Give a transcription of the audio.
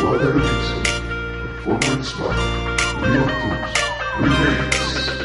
Guadalupe, Performance by Real Foods Remains.